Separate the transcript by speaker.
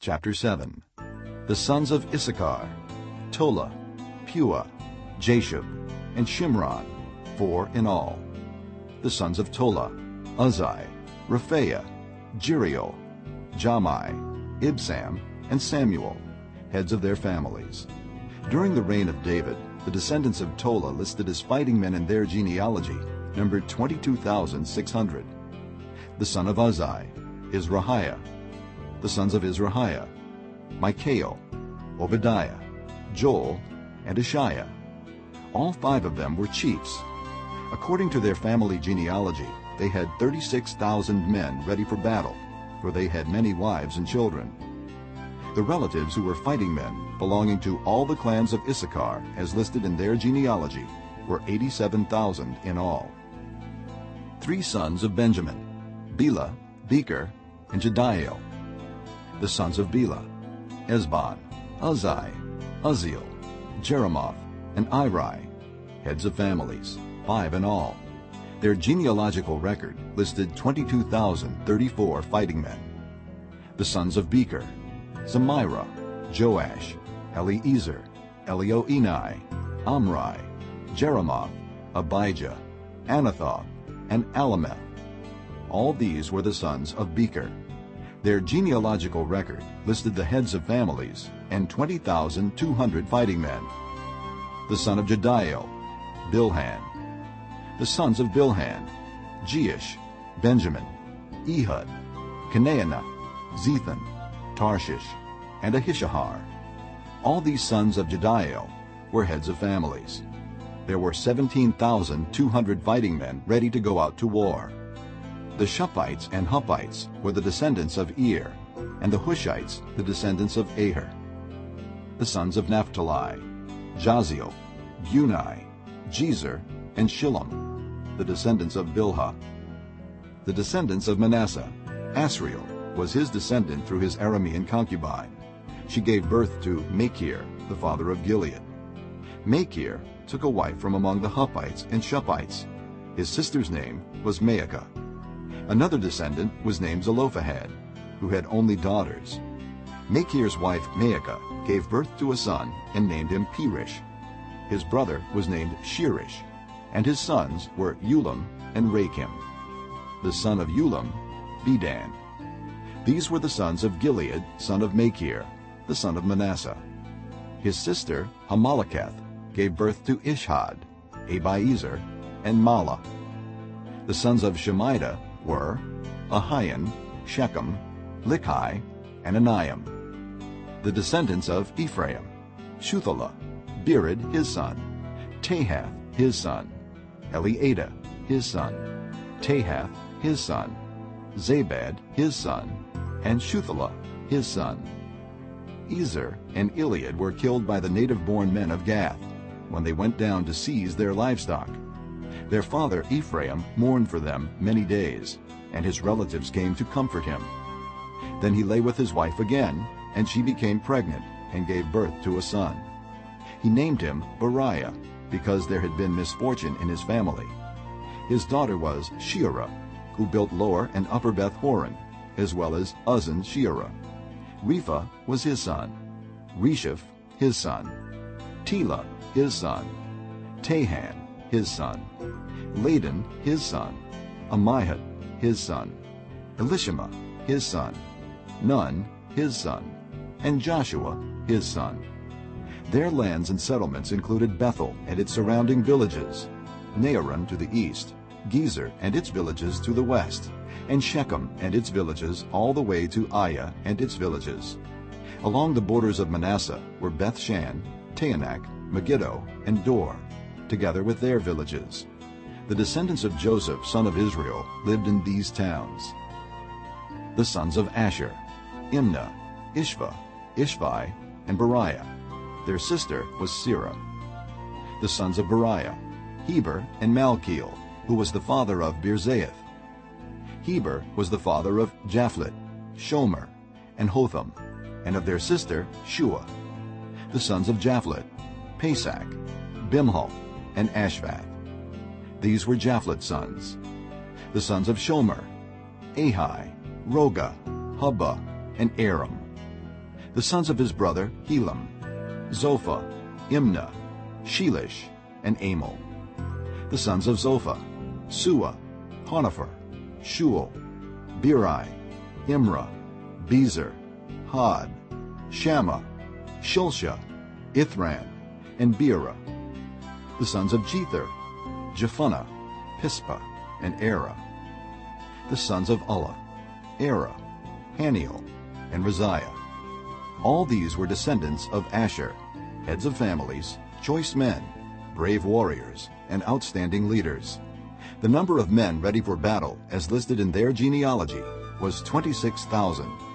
Speaker 1: Chapter 7 The sons of Issachar, Tola, Puah, Jashub, and Shimron, four in all. The sons of Tola, Uzzi, Rephaiah, Jeriel, Jahmai, Ibsam, and Samuel, heads of their families. During the reign of David, the descendants of Tola listed as fighting men in their genealogy numbered 22,600. The son of Uzzi, Izrahiah. The sons of Izrahiah, Michael, Obadiah, Joel, and Isshiah. All five of them were chiefs. According to their family genealogy, they had 36,000 men ready for battle, for they had many wives and children. The relatives who were fighting men, belonging to all the clans of Issachar, as listed in their genealogy, were 87,000 in all. Three sons of Benjamin, Bela, Beker, and Jediael. The sons of Bela, Ezbon, Uzzi, Uzziel, Jerimoth, and Iri, heads of families, five in all. Their genealogical record listed 22,034 fighting men. The sons of Beker, Zemira, Joash, Eliezer, Elioenai, Omri, Jeremoth, Abijah, Anathoth, and Alemeth. All these were the sons of Beker. Their genealogical record listed the heads of families and 20,200 fighting men. The son of Jediael, Bilhan. The sons of Bilhan, Jeush, Benjamin, Ehud, Kenaanah, Zethan, Tarshish, and Ahishahar. All these sons of Jediael were heads of families. There were 17,200 fighting men ready to go out to war. The Shuppites and Huppites were the descendants of Ir, and the Hushites the descendants of Aher. The sons of Naphtali, Jahziel, Guni, Jezer, and Shillem, the descendants of Bilhah. The descendants of Manasseh, Asriel, was his descendant through his Aramean concubine. She gave birth to Makir, the father of Gilead. Makir took a wife from among the Huppites and Shuppites. His sister's name was Maakah. Another descendant was named Zelophehad, who had only daughters. Makir's wife Maakah gave birth to a son and named him Peresh. His brother was named Sheresh, and his sons were Ulam and Rakem. The son of Ulam, Bedan. These were the sons of Gilead, son of Makir, the son of Manasseh. His sister, Hammoleketh, gave birth to Ishhod, Abiezer, and Mahlah. The sons of Shemida were Ahian, Shechem, Likhi, and Aniam. The descendants of Ephraim, Shuthelah, Bered his son, Tahath his son, Eleadah his son, Tahath his son, Zabad his son, and Shuthelah his son. Ezer and Elead were killed by the native-born men of Gath when they went down to seize their livestock. Their father Ephraim mourned for them many days, and his relatives came to comfort him. Then he lay with his wife again, and she became pregnant and gave birth to a son. He named him Beriah, because there had been misfortune in his family. His daughter was Sheerah, who built Lower and Upper Beth Horon, as well as Uzzen Sheerah. Rephah was his son, Resheph his son, Telah his son, Tahan his son, Ladan his son, Ammihud his son, Elishama his son, Nun his son, and Joshua his son. Their lands and settlements included Bethel and its surrounding villages, Naaran to the east, Gezer and its villages to the west, and Shechem and its villages all the way to Ayyah and its villages. Along the borders of Manasseh were Bethshan, Taanach, Megiddo, and Dor, together with their villages. The descendants of Joseph, son of Israel, lived in these towns. The sons of Asher, Imnah, Ishvah, Ishvi, and Beriah. Their sister was Serah. The sons of Beriah, Heber and Malkiel, who was the father of Birzaith. Heber was the father of Japhlet, Shomer, and Hotham, and of their sister Shua. The sons of Japhlet, Pasak, Bimhal, and Ashvath. These were Japhlet's sons. The sons of Shomer, Ahi, Rohgah, Hubbah, and Aram. The sons of his brother Helem, Zophah, Imna, Shelesh, and Amal. The sons of Zophah, Suah, Harnepher, Shual, Beri, Imrah, Bezer, Hod, Shamma, Shilshah, Ithran, and Beera. The sons of Jether, Jephunneh, Pispah, and Ara. The sons of Ulla, Arah, Hanniel, and Rizia. All these were descendants of Asher, heads of families, choice men, brave warriors, and outstanding leaders. The number of men ready for battle, as listed in their genealogy, was 26,000.